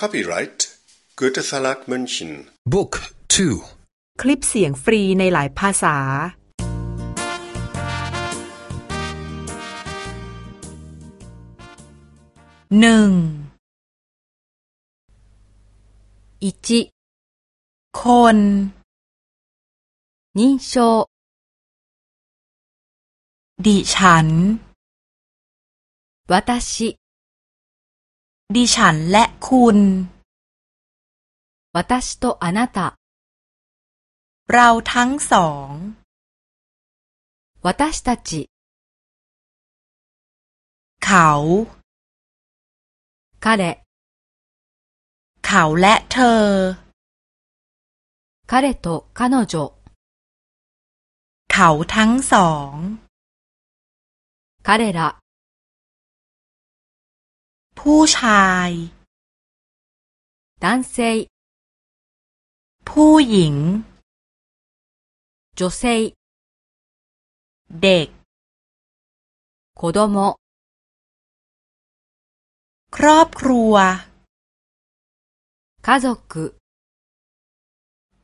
Copyright Goethe Verlag München Book 2 คลิปเสียงฟรีในหลายภาษา หนึ่งอิจิคนนิโชดิฉันวัตชิ ดิฉันและคุณ 私とあなたเราทั้งสอง 私たちเขา 彼เขาและเธอ彼と彼女เขาทั้งสอง 彼ら ผู้ชาย 男性ผู้หญิง女性เด็ก子供ครอบครัว家族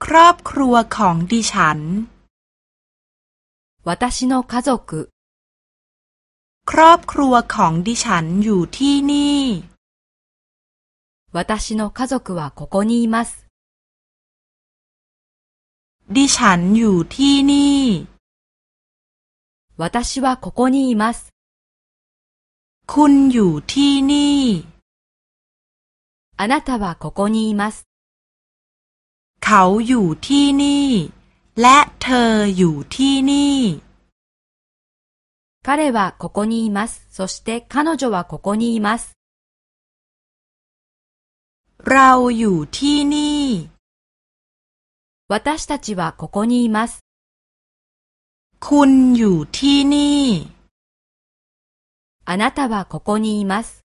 ครอบครัวของดิฉัน私の家族 ครอบครัวของดิฉันอยู่ที่นี่私の家族はここにいますดิฉันอยู่ที่นี่私はここにいますคุณอยู่ที่นี่あなたはここにいますเขาอยู่ที่นี่ และเธออยู่ที่นี่ 彼はここにいます。そして彼女はここにいます。เราอยู่ที่นี่私たちはここにいます。คุณอยู่ที่นี่あなたはここにいます。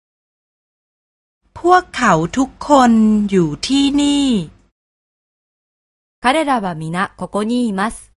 พวกเขาทุกคนอยู่ที่นี่彼らは皆ここにいます。